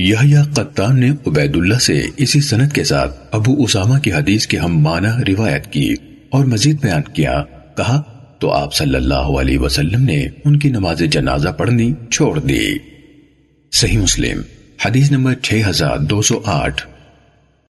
یحییٰ قطان نے عبید اللہ سے اسی سند کے ساتھ ابو اسامہ کی حدیث کے ہم معنی روایت کی اور مزید بیان کیا، کہا، تو آپ صلی اللہ علیہ وسلم نے ان کی نماز جنازہ پڑھنی چھوڑ دی۔ صحیح مسلم، حدیث نمبر 6208